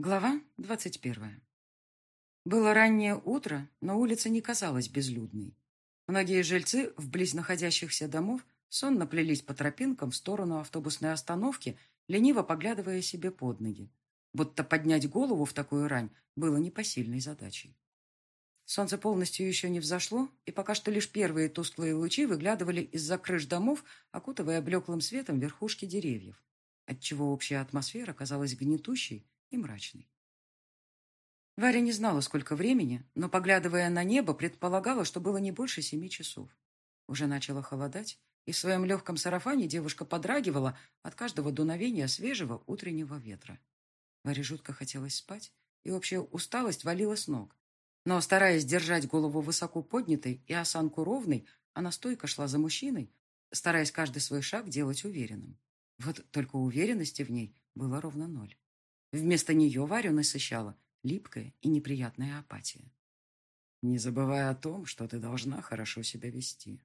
Глава двадцать первая. Было раннее утро, но улица не казалась безлюдной. Многие жильцы вблизь находящихся домов сонно плелись по тропинкам в сторону автобусной остановки, лениво поглядывая себе под ноги. Будто поднять голову в такую рань было непосильной задачей. Солнце полностью еще не взошло, и пока что лишь первые тусклые лучи выглядывали из-за крыш домов, окутывая блеклым светом верхушки деревьев, отчего общая атмосфера казалась гнетущей, и мрачный. Варя не знала, сколько времени, но, поглядывая на небо, предполагала, что было не больше семи часов. Уже начало холодать, и в своем легком сарафане девушка подрагивала от каждого дуновения свежего утреннего ветра. Варе жутко хотелось спать, и общая усталость валила с ног. Но, стараясь держать голову высоко поднятой и осанку ровной, она стойко шла за мужчиной, стараясь каждый свой шаг делать уверенным. Вот только уверенности в ней было ровно ноль. Вместо нее Варю насыщала липкая и неприятная апатия. «Не забывай о том, что ты должна хорошо себя вести»,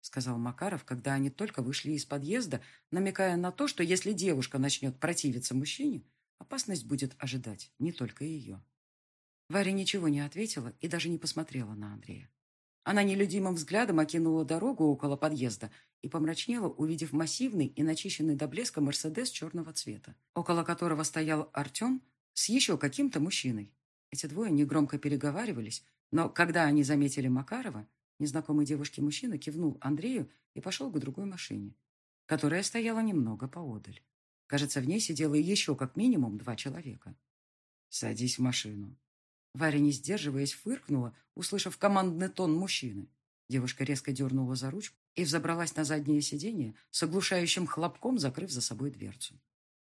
сказал Макаров, когда они только вышли из подъезда, намекая на то, что если девушка начнет противиться мужчине, опасность будет ожидать не только ее. Варя ничего не ответила и даже не посмотрела на Андрея. Она нелюдимым взглядом окинула дорогу около подъезда и помрачнела, увидев массивный и начищенный до блеска Мерседес черного цвета, около которого стоял Артем с еще каким-то мужчиной. Эти двое негромко переговаривались, но когда они заметили Макарова, незнакомый девушке-мужчина кивнул Андрею и пошел к другой машине, которая стояла немного поодаль. Кажется, в ней сидело еще как минимум два человека. «Садись в машину», Варя, не сдерживаясь, фыркнула, услышав командный тон мужчины. Девушка резко дернула за ручку и взобралась на заднее сиденье с оглушающим хлопком, закрыв за собой дверцу.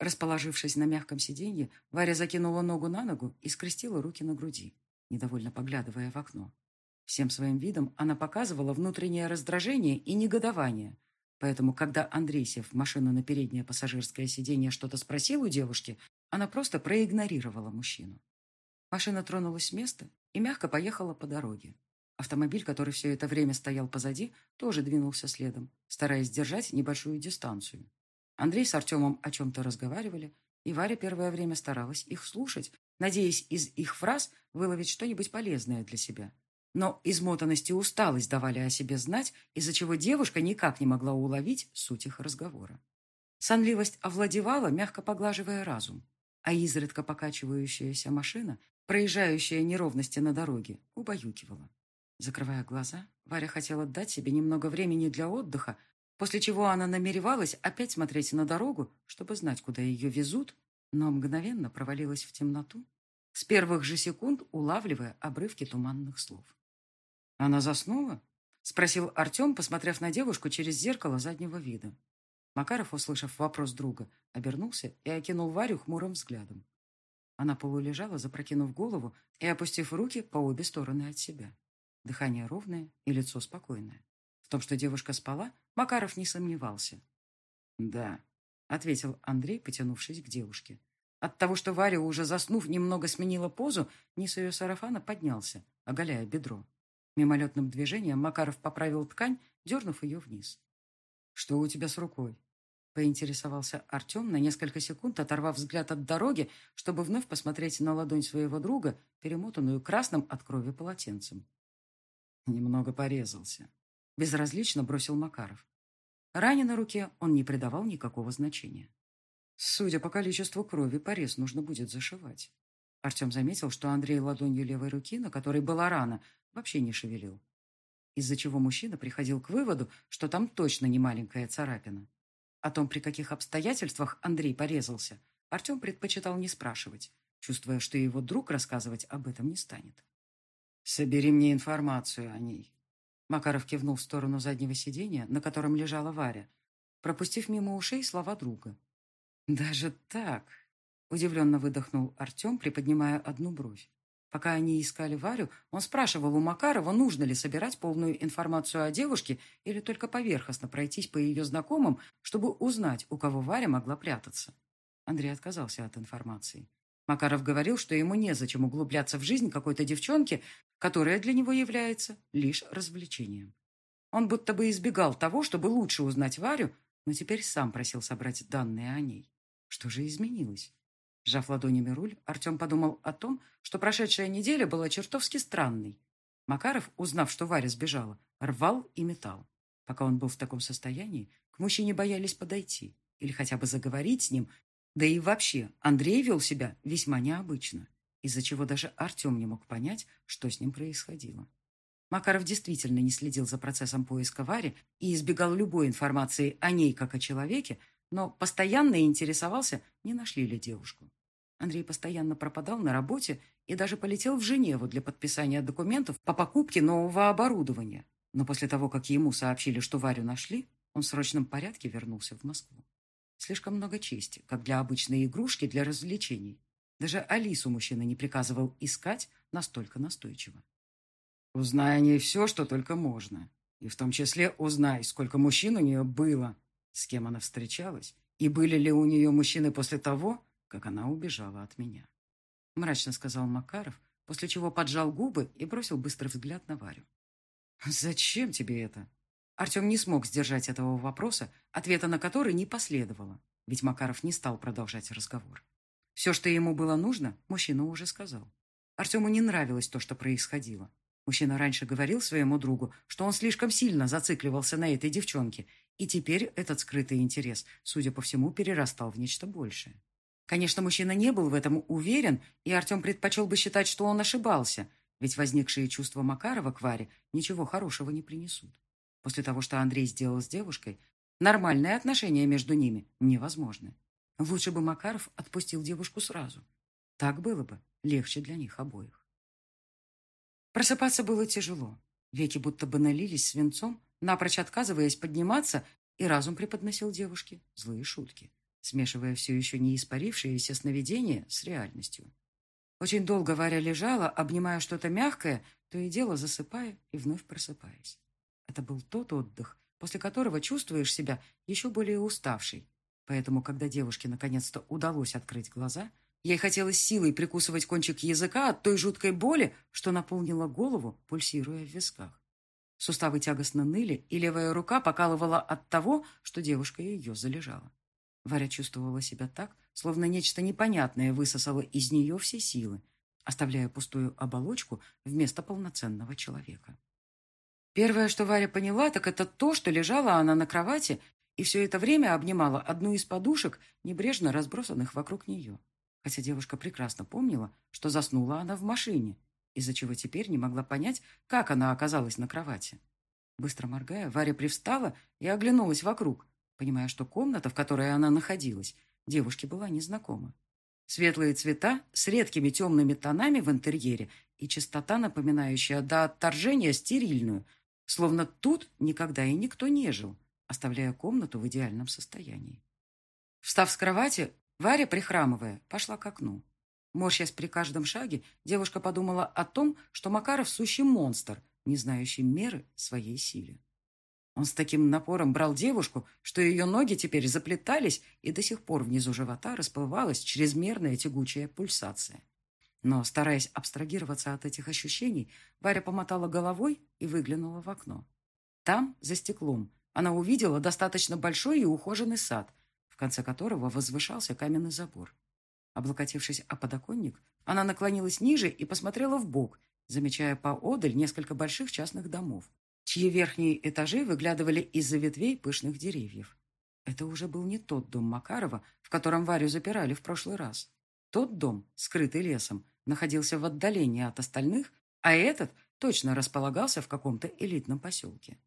Расположившись на мягком сиденье, Варя закинула ногу на ногу и скрестила руки на груди, недовольно поглядывая в окно. Всем своим видом она показывала внутреннее раздражение и негодование. Поэтому, когда Андрей, сев в машину на переднее пассажирское сиденье, что-то спросил у девушки, она просто проигнорировала мужчину. Машина тронулась с места и мягко поехала по дороге. Автомобиль, который все это время стоял позади, тоже двинулся следом, стараясь держать небольшую дистанцию. Андрей с Артемом о чем-то разговаривали, и Варя первое время старалась их слушать, надеясь из их фраз выловить что-нибудь полезное для себя. Но измотанность и усталость давали о себе знать, из-за чего девушка никак не могла уловить суть их разговора. Сонливость овладевала, мягко поглаживая разум, а изредка покачивающаяся машина проезжающая неровности на дороге, убаюкивала. Закрывая глаза, Варя хотела дать себе немного времени для отдыха, после чего она намеревалась опять смотреть на дорогу, чтобы знать, куда ее везут, но мгновенно провалилась в темноту, с первых же секунд улавливая обрывки туманных слов. «Она заснула?» — спросил Артем, посмотрев на девушку через зеркало заднего вида. Макаров, услышав вопрос друга, обернулся и окинул Варю хмурым взглядом. Она полулежала, запрокинув голову и опустив руки по обе стороны от себя. Дыхание ровное и лицо спокойное. В том, что девушка спала, Макаров не сомневался. «Да», — ответил Андрей, потянувшись к девушке. От того, что Варя, уже заснув, немного сменила позу, низ ее сарафана поднялся, оголяя бедро. Мимолетным движением Макаров поправил ткань, дернув ее вниз. «Что у тебя с рукой?» Поинтересовался Артем на несколько секунд, оторвав взгляд от дороги, чтобы вновь посмотреть на ладонь своего друга, перемотанную красным от крови полотенцем. Немного порезался. Безразлично бросил Макаров. Ране на руке он не придавал никакого значения. Судя по количеству крови, порез нужно будет зашивать. Артем заметил, что Андрей ладонью левой руки, на которой была рана, вообще не шевелил. Из-за чего мужчина приходил к выводу, что там точно не маленькая царапина. О том, при каких обстоятельствах Андрей порезался, Артем предпочитал не спрашивать, чувствуя, что его друг рассказывать об этом не станет. «Собери мне информацию о ней». Макаров кивнул в сторону заднего сиденья, на котором лежала Варя, пропустив мимо ушей слова друга. «Даже так?» – удивленно выдохнул Артем, приподнимая одну бровь. Пока они искали Варю, он спрашивал у Макарова, нужно ли собирать полную информацию о девушке или только поверхностно пройтись по ее знакомым, чтобы узнать, у кого Варя могла прятаться. Андрей отказался от информации. Макаров говорил, что ему незачем углубляться в жизнь какой-то девчонки, которая для него является лишь развлечением. Он будто бы избегал того, чтобы лучше узнать Варю, но теперь сам просил собрать данные о ней. Что же изменилось? Сжав ладонями руль, Артем подумал о том, что прошедшая неделя была чертовски странной. Макаров, узнав, что Варя сбежала, рвал и метал. Пока он был в таком состоянии, к мужчине боялись подойти или хотя бы заговорить с ним, да и вообще Андрей вел себя весьма необычно, из-за чего даже Артем не мог понять, что с ним происходило. Макаров действительно не следил за процессом поиска Вари и избегал любой информации о ней как о человеке, но постоянно интересовался, не нашли ли девушку. Андрей постоянно пропадал на работе и даже полетел в Женеву для подписания документов по покупке нового оборудования. Но после того, как ему сообщили, что Варю нашли, он в срочном порядке вернулся в Москву. Слишком много чести, как для обычной игрушки для развлечений. Даже Алису мужчина не приказывал искать настолько настойчиво. «Узнай о ней все, что только можно. И в том числе узнай, сколько мужчин у нее было, с кем она встречалась, и были ли у нее мужчины после того, как она убежала от меня. Мрачно сказал Макаров, после чего поджал губы и бросил быстрый взгляд на Варю. «Зачем тебе это?» Артем не смог сдержать этого вопроса, ответа на который не последовало, ведь Макаров не стал продолжать разговор. Все, что ему было нужно, мужчина уже сказал. Артему не нравилось то, что происходило. Мужчина раньше говорил своему другу, что он слишком сильно зацикливался на этой девчонке и теперь этот скрытый интерес, судя по всему, перерастал в нечто большее. Конечно, мужчина не был в этом уверен, и Артем предпочел бы считать, что он ошибался, ведь возникшие чувства Макарова к Варе ничего хорошего не принесут. После того, что Андрей сделал с девушкой, нормальные отношения между ними невозможны. Лучше бы Макаров отпустил девушку сразу. Так было бы легче для них обоих. Просыпаться было тяжело. Веки будто бы налились свинцом, напрочь отказываясь подниматься, и разум преподносил девушке злые шутки, смешивая все еще не испарившиеся сновидения с реальностью. Очень долго Варя лежала, обнимая что-то мягкое, то и дело засыпая и вновь просыпаясь. Это был тот отдых, после которого чувствуешь себя еще более уставшей. Поэтому, когда девушке наконец-то удалось открыть глаза, ей хотелось силой прикусывать кончик языка от той жуткой боли, что наполнила голову, пульсируя в висках. Суставы тягостно ныли, и левая рука покалывала от того, что девушка ее залежала. Варя чувствовала себя так, словно нечто непонятное высосало из нее все силы, оставляя пустую оболочку вместо полноценного человека. Первое, что Варя поняла, так это то, что лежала она на кровати и все это время обнимала одну из подушек, небрежно разбросанных вокруг нее. Хотя девушка прекрасно помнила, что заснула она в машине, из-за чего теперь не могла понять, как она оказалась на кровати. Быстро моргая, Варя привстала и оглянулась вокруг, понимая, что комната, в которой она находилась, девушке была незнакома. Светлые цвета с редкими темными тонами в интерьере и чистота, напоминающая до отторжения стерильную, словно тут никогда и никто не жил, оставляя комнату в идеальном состоянии. Встав с кровати, Варя, прихрамывая, пошла к окну. Морщась при каждом шаге, девушка подумала о том, что Макаров сущий монстр, не знающий меры своей силе. Он с таким напором брал девушку, что ее ноги теперь заплетались, и до сих пор внизу живота расплывалась чрезмерная тягучая пульсация. Но, стараясь абстрагироваться от этих ощущений, Варя помотала головой и выглянула в окно. Там, за стеклом, она увидела достаточно большой и ухоженный сад, в конце которого возвышался каменный забор. Облокотившись о подоконник, она наклонилась ниже и посмотрела в бок, замечая поодаль несколько больших частных домов, чьи верхние этажи выглядывали из-за ветвей пышных деревьев. Это уже был не тот дом Макарова, в котором Варю запирали в прошлый раз. Тот дом, скрытый лесом, находился в отдалении от остальных, а этот точно располагался в каком-то элитном поселке.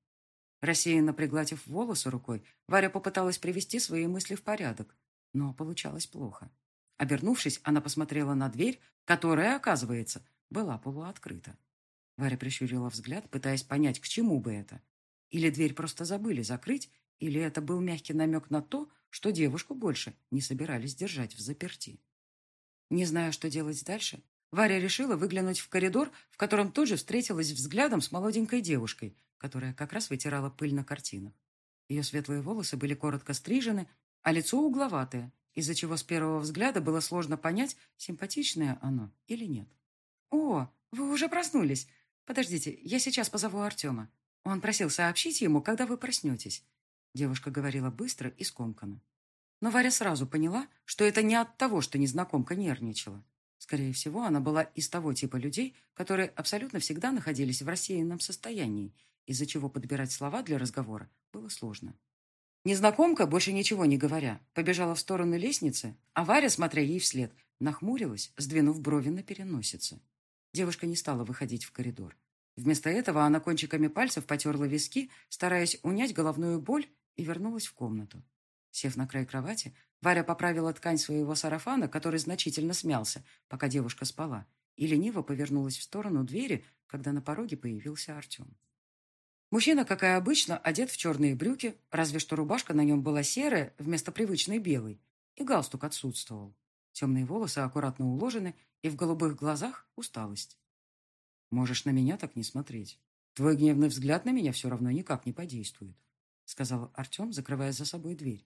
Рассеянно приглатив волосы рукой, Варя попыталась привести свои мысли в порядок, но получалось плохо. Обернувшись, она посмотрела на дверь, которая, оказывается, была полуоткрыта. Варя прищурила взгляд, пытаясь понять, к чему бы это. Или дверь просто забыли закрыть, или это был мягкий намек на то, что девушку больше не собирались держать в заперти. Не зная, что делать дальше, Варя решила выглянуть в коридор, в котором тоже встретилась взглядом с молоденькой девушкой, которая как раз вытирала пыль на картинах. Ее светлые волосы были коротко стрижены, а лицо угловатое, из-за чего с первого взгляда было сложно понять, симпатичное оно или нет. «О, вы уже проснулись. Подождите, я сейчас позову Артема. Он просил сообщить ему, когда вы проснетесь». Девушка говорила быстро и скомканно. Но Варя сразу поняла, что это не от того, что незнакомка нервничала. Скорее всего, она была из того типа людей, которые абсолютно всегда находились в рассеянном состоянии, из-за чего подбирать слова для разговора было сложно. Незнакомка, больше ничего не говоря, побежала в сторону лестницы, а Варя, смотря ей вслед, нахмурилась, сдвинув брови на переносице. Девушка не стала выходить в коридор. Вместо этого она кончиками пальцев потерла виски, стараясь унять головную боль, и вернулась в комнату. Сев на край кровати, Варя поправила ткань своего сарафана, который значительно смялся, пока девушка спала, и лениво повернулась в сторону двери, когда на пороге появился Артем. Мужчина, как и обычно, одет в черные брюки, разве что рубашка на нем была серая вместо привычной белой, и галстук отсутствовал. Темные волосы аккуратно уложены, и в голубых глазах усталость. «Можешь на меня так не смотреть. Твой гневный взгляд на меня все равно никак не подействует», сказал Артем, закрывая за собой дверь.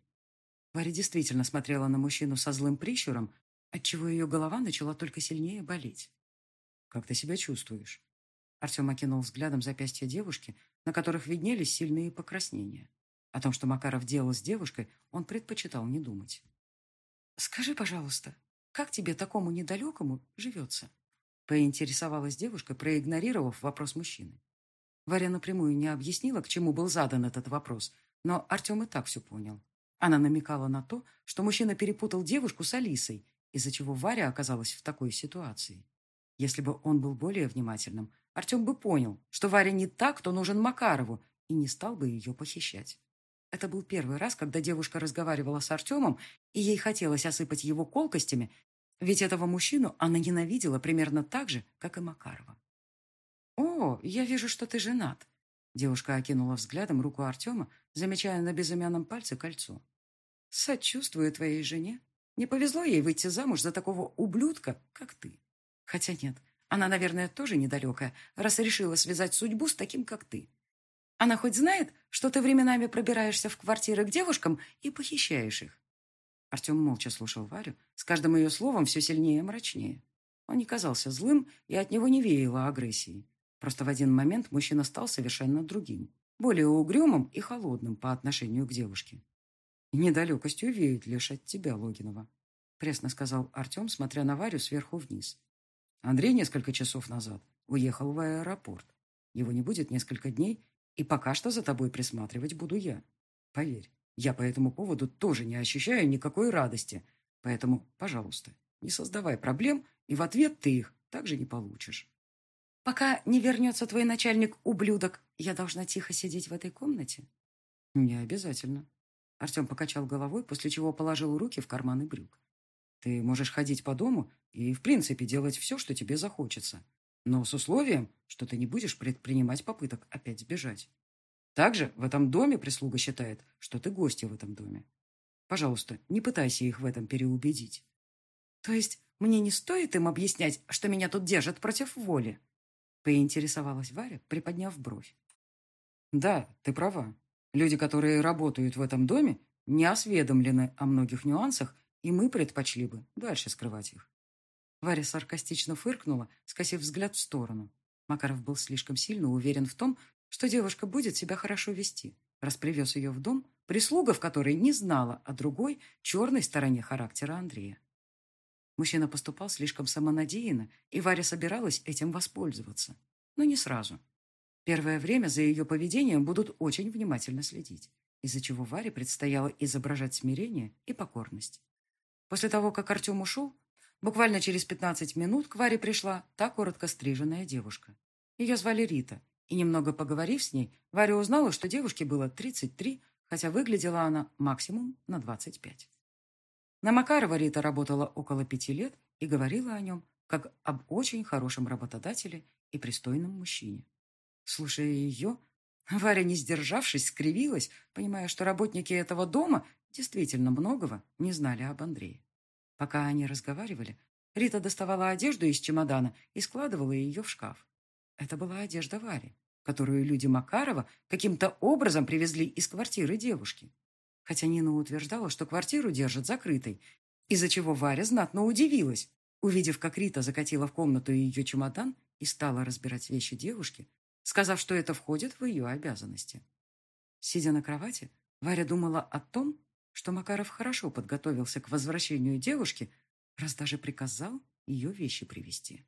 Варя действительно смотрела на мужчину со злым прищуром, отчего ее голова начала только сильнее болеть. «Как ты себя чувствуешь?» Артем окинул взглядом запястья девушки, на которых виднелись сильные покраснения. О том, что Макаров делал с девушкой, он предпочитал не думать. «Скажи, пожалуйста, как тебе такому недалекому живется?» поинтересовалась девушка, проигнорировав вопрос мужчины. Варя напрямую не объяснила, к чему был задан этот вопрос, но Артем и так все понял. Она намекала на то, что мужчина перепутал девушку с Алисой, из-за чего Варя оказалась в такой ситуации. Если бы он был более внимательным, Артем бы понял, что Варя не так, кто нужен Макарову, и не стал бы ее похищать. Это был первый раз, когда девушка разговаривала с Артемом, и ей хотелось осыпать его колкостями, ведь этого мужчину она ненавидела примерно так же, как и Макарова. «О, я вижу, что ты женат», Девушка окинула взглядом руку Артема, замечая на безымянном пальце кольцо. Сочувствую твоей жене. Не повезло ей выйти замуж за такого ублюдка, как ты. Хотя нет, она, наверное, тоже недалекая, раз решила связать судьбу с таким, как ты. Она хоть знает, что ты временами пробираешься в квартиры к девушкам и похищаешь их?» Артем молча слушал Варю, с каждым ее словом все сильнее и мрачнее. Он не казался злым, и от него не веяло агрессией. Просто в один момент мужчина стал совершенно другим, более угрюмым и холодным по отношению к девушке. «Недалекостью веет лишь от тебя, Логинова», — пресно сказал Артем, смотря на Варю сверху вниз. «Андрей несколько часов назад уехал в аэропорт. Его не будет несколько дней, и пока что за тобой присматривать буду я. Поверь, я по этому поводу тоже не ощущаю никакой радости, поэтому, пожалуйста, не создавай проблем, и в ответ ты их также не получишь». «Пока не вернется твой начальник-ублюдок, я должна тихо сидеть в этой комнате?» «Не обязательно», Артем покачал головой, после чего положил руки в карманы брюк. «Ты можешь ходить по дому и, в принципе, делать все, что тебе захочется, но с условием, что ты не будешь предпринимать попыток опять сбежать. Также в этом доме прислуга считает, что ты гостья в этом доме. Пожалуйста, не пытайся их в этом переубедить». «То есть мне не стоит им объяснять, что меня тут держат против воли?» поинтересовалась Варя, приподняв бровь. «Да, ты права. Люди, которые работают в этом доме, не осведомлены о многих нюансах, и мы предпочли бы дальше скрывать их. Варя саркастично фыркнула, скосив взгляд в сторону. Макаров был слишком сильно уверен в том, что девушка будет себя хорошо вести, раз привез ее в дом, прислуга в которой не знала о другой, черной стороне характера Андрея. Мужчина поступал слишком самонадеянно, и Варя собиралась этим воспользоваться. Но не сразу. Первое время за ее поведением будут очень внимательно следить, из-за чего Варе предстояло изображать смирение и покорность. После того, как Артем ушел, буквально через 15 минут к Варе пришла та коротко стриженная девушка. Ее звали Рита, и немного поговорив с ней, Варя узнала, что девушке было 33, хотя выглядела она максимум на 25. На Макарова Рита работала около пяти лет и говорила о нем как об очень хорошем работодателе и пристойном мужчине. Слушая ее, Варя, не сдержавшись, скривилась, понимая, что работники этого дома действительно многого не знали об Андрее. Пока они разговаривали, Рита доставала одежду из чемодана и складывала ее в шкаф. Это была одежда Вари, которую люди Макарова каким-то образом привезли из квартиры девушки. Хотя Нина утверждала, что квартиру держат закрытой, из-за чего Варя знатно удивилась, увидев, как Рита закатила в комнату ее чемодан и стала разбирать вещи девушки, сказав, что это входит в ее обязанности. Сидя на кровати, Варя думала о том, что Макаров хорошо подготовился к возвращению девушки, раз даже приказал ее вещи привезти.